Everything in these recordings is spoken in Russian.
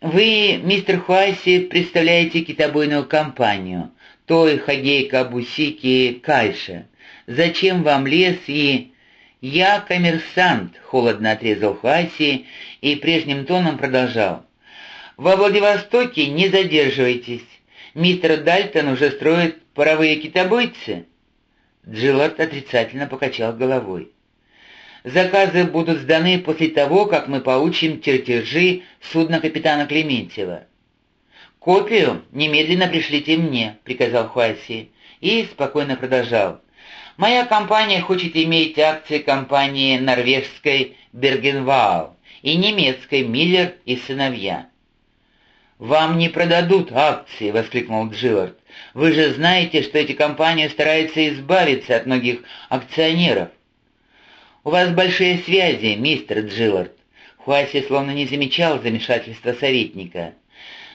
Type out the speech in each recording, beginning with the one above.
«Вы, мистер Хуаси, представляете китобойную компанию, той Хагейка Бусики Кайша. Зачем вам лес и...» «Я коммерсант», — холодно отрезал Хуаси и прежним тоном продолжал. «Во Владивостоке не задерживайтесь. Мистер Дальтон уже строит паровые китобойцы?» Джиллард отрицательно покачал головой. «Заказы будут сданы после того, как мы получим чертежи судна капитана Клементьева». «Копию немедленно пришлите мне», — приказал Хуаси, и спокойно продолжал. Моя компания хочет иметь акции компании норвежской Бергенваал и немецкой Миллер и сыновья. «Вам не продадут акции!» — воскликнул Джиллард. «Вы же знаете, что эти компании стараются избавиться от многих акционеров». «У вас большие связи, мистер Джиллард». Хуаси словно не замечал замешательства советника.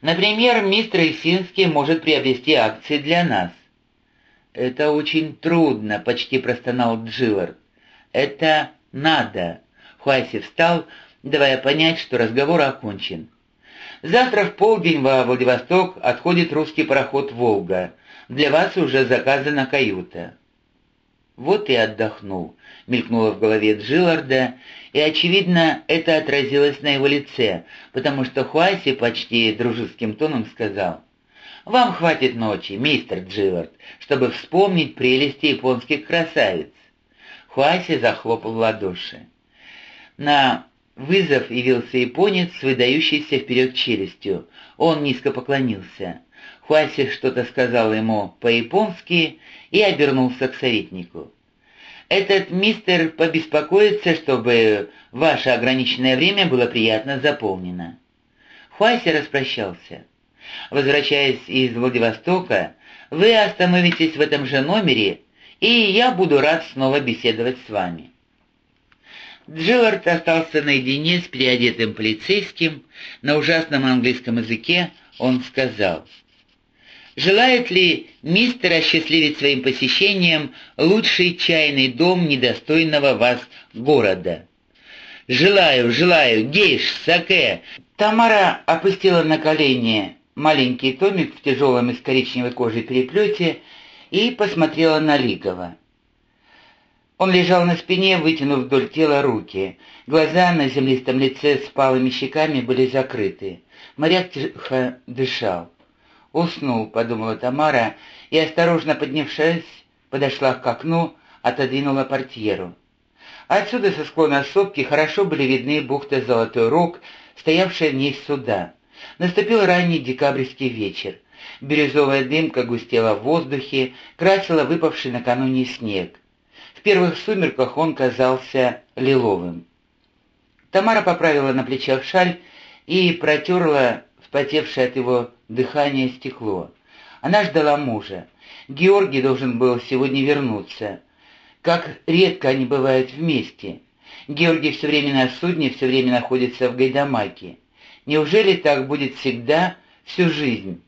«Например, мистер Исинский может приобрести акции для нас. «Это очень трудно», — почти простонал Джиллард. «Это надо». Хуаси встал, давая понять, что разговор окончен. «Завтра в полдень во Владивосток отходит русский пароход «Волга». Для вас уже заказана каюта». «Вот и отдохнул», — мелькнуло в голове Джилларда, и, очевидно, это отразилось на его лице, потому что Хуаси почти дружеским тоном сказал — вам хватит ночи, мистер Джиллард, чтобы вспомнить прелести японских красавиц». Хуаси захлопал в ладоши. На вызов явился японец с выдающейся вперед челюстью. Он низко поклонился. Хуаси что-то сказал ему по-японски и обернулся к советнику. «Этот мистер побеспокоится, чтобы ваше ограниченное время было приятно заполнено». Хуаси распрощался. Возвращаясь из Владивостока, вы остановитесь в этом же номере, и я буду рад снова беседовать с вами». Джиллард остался наедине с переодетым полицейским. На ужасном английском языке он сказал, «Желает ли мистер осчастливить своим посещением лучший чайный дом недостойного вас города?» «Желаю, желаю, гейш, саке!» Тамара опустила на колени маленький томик в тяжелом из коричневой кожи переплете и посмотрела на Лигова. Он лежал на спине, вытянув вдоль тела руки. Глаза на землистом лице с палыми щеками были закрыты. Моряк тихо дышал. «Уснул», — подумала Тамара, и, осторожно поднявшись, подошла к окну, отодвинула портьеру. Отсюда, со склона сопки, хорошо были видны бухты Золотой Рог, стоявшая вниз суда. Наступил ранний декабрьский вечер. Бирюзовая дымка густела в воздухе, красила выпавший накануне снег. В первых сумерках он казался лиловым. Тамара поправила на плечах шаль и протерла вспотевшее от его дыхания стекло. Она ждала мужа. Георгий должен был сегодня вернуться. Как редко они бывают вместе. Георгий все время на судне, все время находится в Гайдамаке. Неужели так будет всегда, всю жизнь?»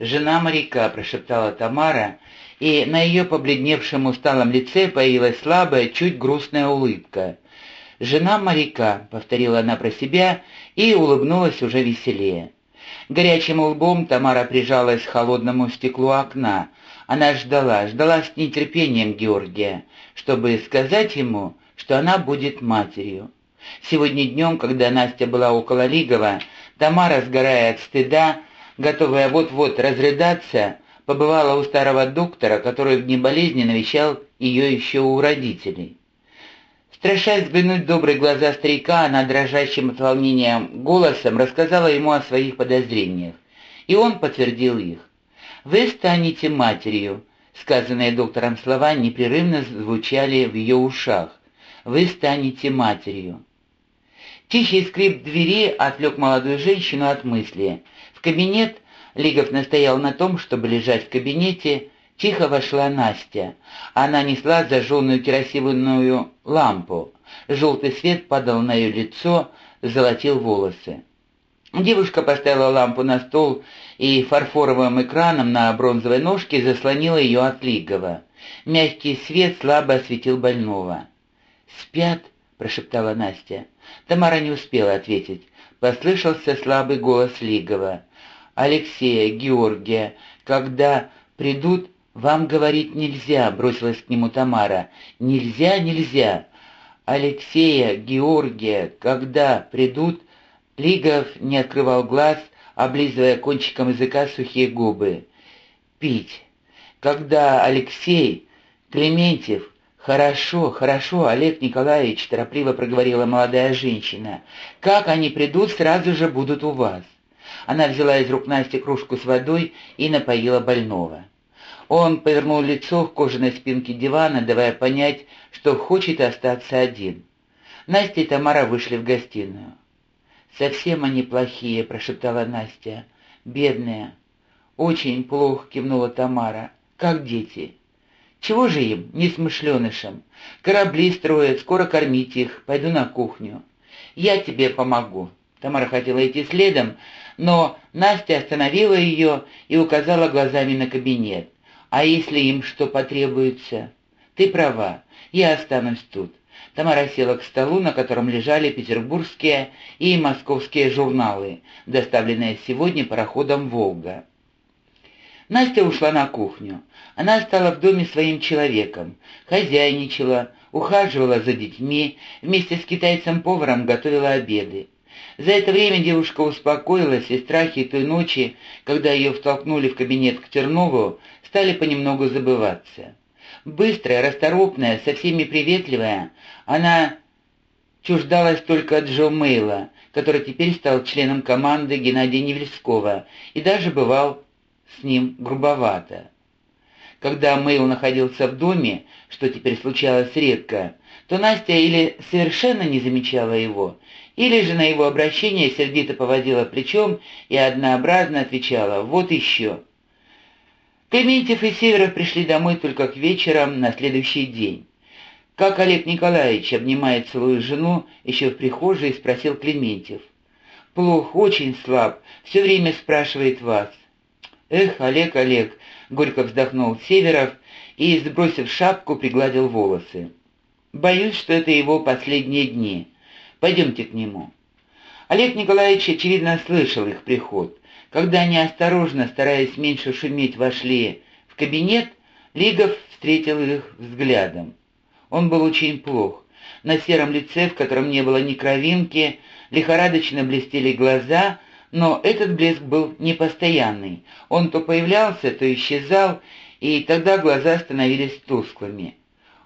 «Жена моряка», — прошептала Тамара, и на ее побледневшем усталом лице появилась слабая, чуть грустная улыбка. «Жена моряка», — повторила она про себя и улыбнулась уже веселее. Горячим лбом Тамара прижалась к холодному стеклу окна. Она ждала, ждала с нетерпением Георгия, чтобы сказать ему, что она будет матерью. Сегодня днем, когда Настя была около Лигова, Тамара, сгорая от стыда, готовая вот-вот разрыдаться, побывала у старого доктора, который в дни болезни навещал ее еще у родителей. Страшась взглянуть в добрые глаза старика, она дрожащим от волнения голосом рассказала ему о своих подозрениях, и он подтвердил их. «Вы станете матерью», — сказанные доктором слова непрерывно звучали в ее ушах. «Вы станете матерью». Тихий скрип двери отвлек молодую женщину от мысли. В кабинет, Лигов настоял на том, чтобы лежать в кабинете, тихо вошла Настя. Она несла зажженную керосиновую лампу. Желтый свет падал на ее лицо, золотил волосы. Девушка поставила лампу на стол и фарфоровым экраном на бронзовой ножке заслонила ее от Лигова. Мягкий свет слабо осветил больного. «Спят?» — прошептала Настя. Тамара не успела ответить. — послышался слабый голос Лигова. «Алексея, Георгия, когда придут, вам говорить нельзя», — бросилась к нему Тамара. «Нельзя, нельзя». «Алексея, Георгия, когда придут...» Лигов не открывал глаз, облизывая кончиком языка сухие губы. «Пить. Когда Алексей, Клементьев, «Хорошо, хорошо, Олег Николаевич», — торопливо проговорила молодая женщина. «Как они придут, сразу же будут у вас». Она взяла из рук Насти кружку с водой и напоила больного. Он повернул лицо к кожаной спинке дивана, давая понять, что хочет остаться один. Настя и Тамара вышли в гостиную. «Совсем они плохие», — прошептала Настя. «Бедные». «Очень плохо», — кивнула Тамара. «Как дети». Чего же им, несмышленышам? Корабли строят, скоро кормить их, пойду на кухню. Я тебе помогу. Тамара хотела идти следом, но Настя остановила ее и указала глазами на кабинет. «А если им что потребуется?» «Ты права, я останусь тут». Тамара села к столу, на котором лежали петербургские и московские журналы, доставленные сегодня пароходом «Волга». Настя ушла на кухню. Она стала в доме своим человеком, хозяйничала, ухаживала за детьми, вместе с китайцем-поваром готовила обеды. За это время девушка успокоилась, и страхи той ночи, когда ее втолкнули в кабинет к Тернову, стали понемногу забываться. Быстрая, расторопная, со всеми приветливая, она чуждалась только Джо Мейла, который теперь стал членом команды Геннадия Невельского и даже бывал с ним грубовато. Когда Мэйл находился в доме, что теперь случалось редко, то Настя или совершенно не замечала его, или же на его обращение сердито поводила плечом и однообразно отвечала «вот еще». Клементьев и Северов пришли домой только к вечерам на следующий день. Как Олег Николаевич обнимает свою жену, еще в прихожей спросил Клементьев. «Плохо, очень слаб, все время спрашивает вас». «Эх, Олег, Олег!» — горько вздохнул Северов и, сбросив шапку, пригладил волосы. «Боюсь, что это его последние дни. Пойдемте к нему». Олег Николаевич, очевидно, слышал их приход. Когда они осторожно, стараясь меньше шуметь, вошли в кабинет, Лигов встретил их взглядом. Он был очень плох. На сером лице, в котором не было ни кровинки, лихорадочно блестели глаза, но этот блеск был непостоянный. Он то появлялся, то исчезал, и тогда глаза становились тусклыми.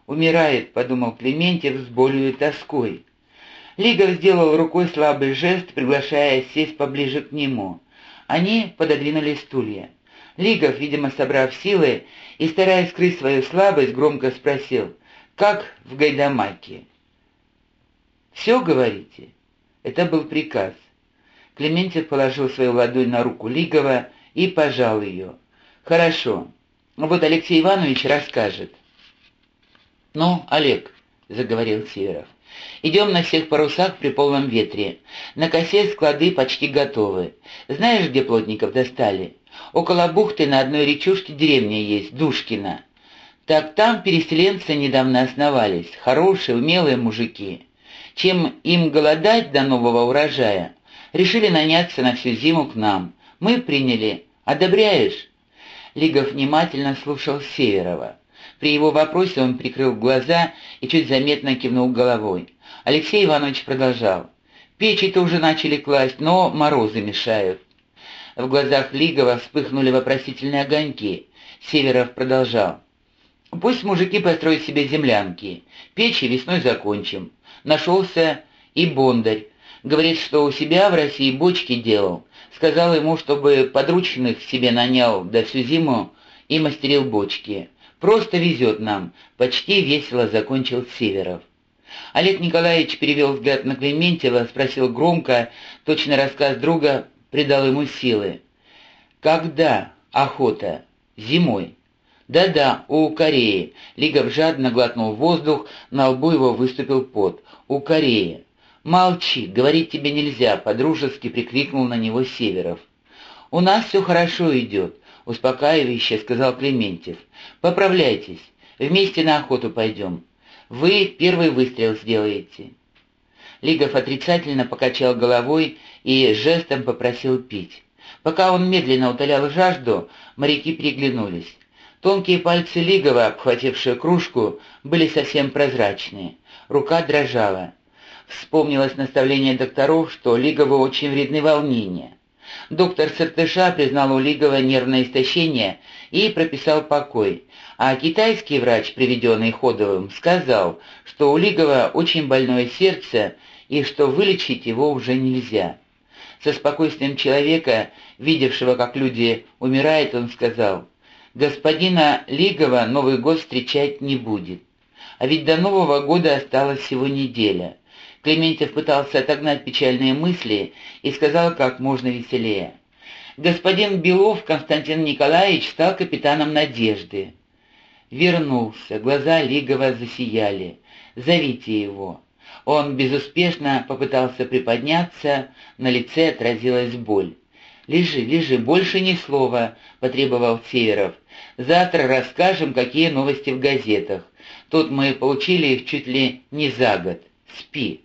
«Умирает», — подумал Клементьев с болью и тоской. Лигов сделал рукой слабый жест, приглашая сесть поближе к нему. Они пододвинули стулья. Лигов, видимо, собрав силы и стараясь скрыть свою слабость, громко спросил, «Как в Гайдамаке?» «Все, говорите?» Это был приказ. Клементьев положил свою ладонь на руку Лигова и пожал ее. «Хорошо. Вот Алексей Иванович расскажет». «Ну, Олег», — заговорил Северов, — «идем на всех парусах при полном ветре. На косе склады почти готовы. Знаешь, где плотников достали? Около бухты на одной речушке деревня есть, Душкина. Так там переселенцы недавно основались, хорошие, умелые мужики. Чем им голодать до нового урожая, Решили наняться на всю зиму к нам. Мы приняли. Одобряешь?» Лигов внимательно слушал Северова. При его вопросе он прикрыл глаза и чуть заметно кивнул головой. Алексей Иванович продолжал. «Печи-то уже начали класть, но морозы мешают». В глазах Лигова вспыхнули вопросительные огоньки. Северов продолжал. «Пусть мужики построят себе землянки. Печи весной закончим». Нашелся и Бондарь, Говорит, что у себя в России бочки делал. Сказал ему, чтобы подручных себе нанял, да всю зиму и мастерил бочки. Просто везет нам. Почти весело закончил Северов. Олег Николаевич перевел взгляд на Клементьева, спросил громко, точно рассказ друга придал ему силы. «Когда охота? Зимой?» «Да-да, у Кореи». Лигов жадно глотнул воздух, на лбу его выступил пот. «У Кореи». «Молчи, говорить тебе нельзя», — подружески прикрикнул на него Северов. «У нас все хорошо идет», — успокаивающе сказал Клементьев. «Поправляйтесь, вместе на охоту пойдем. Вы первый выстрел сделаете». Лигов отрицательно покачал головой и жестом попросил пить. Пока он медленно утолял жажду, моряки переглянулись. Тонкие пальцы Лигова, обхватившие кружку, были совсем прозрачные. Рука дрожала. Вспомнилось наставление докторов, что Лигову очень вредны волнения. Доктор Сыртыша признал у Лигова нервное истощение и прописал покой, а китайский врач, приведенный Ходовым, сказал, что у Лигова очень больное сердце и что вылечить его уже нельзя. Со спокойствием человека, видевшего, как люди умирают, он сказал, «Господина Лигова Новый год встречать не будет. А ведь до Нового года осталась всего неделя». Клементьев пытался отогнать печальные мысли и сказал как можно веселее. «Господин Белов Константин Николаевич стал капитаном «Надежды». Вернулся, глаза Лигова засияли. «Зовите его». Он безуспешно попытался приподняться, на лице отразилась боль. «Лежи, лежи, больше ни слова», — потребовал Северов. «Завтра расскажем, какие новости в газетах. Тут мы получили их чуть ли не за год. Спи».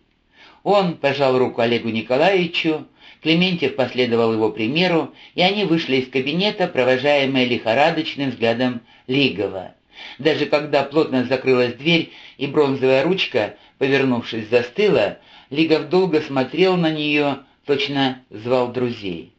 Он пожал руку Олегу Николаевичу, Клементьев последовал его примеру, и они вышли из кабинета, провожаемые лихорадочным взглядом Лигова. Даже когда плотно закрылась дверь и бронзовая ручка, повернувшись, застыла, Лигов долго смотрел на нее, точно звал друзей.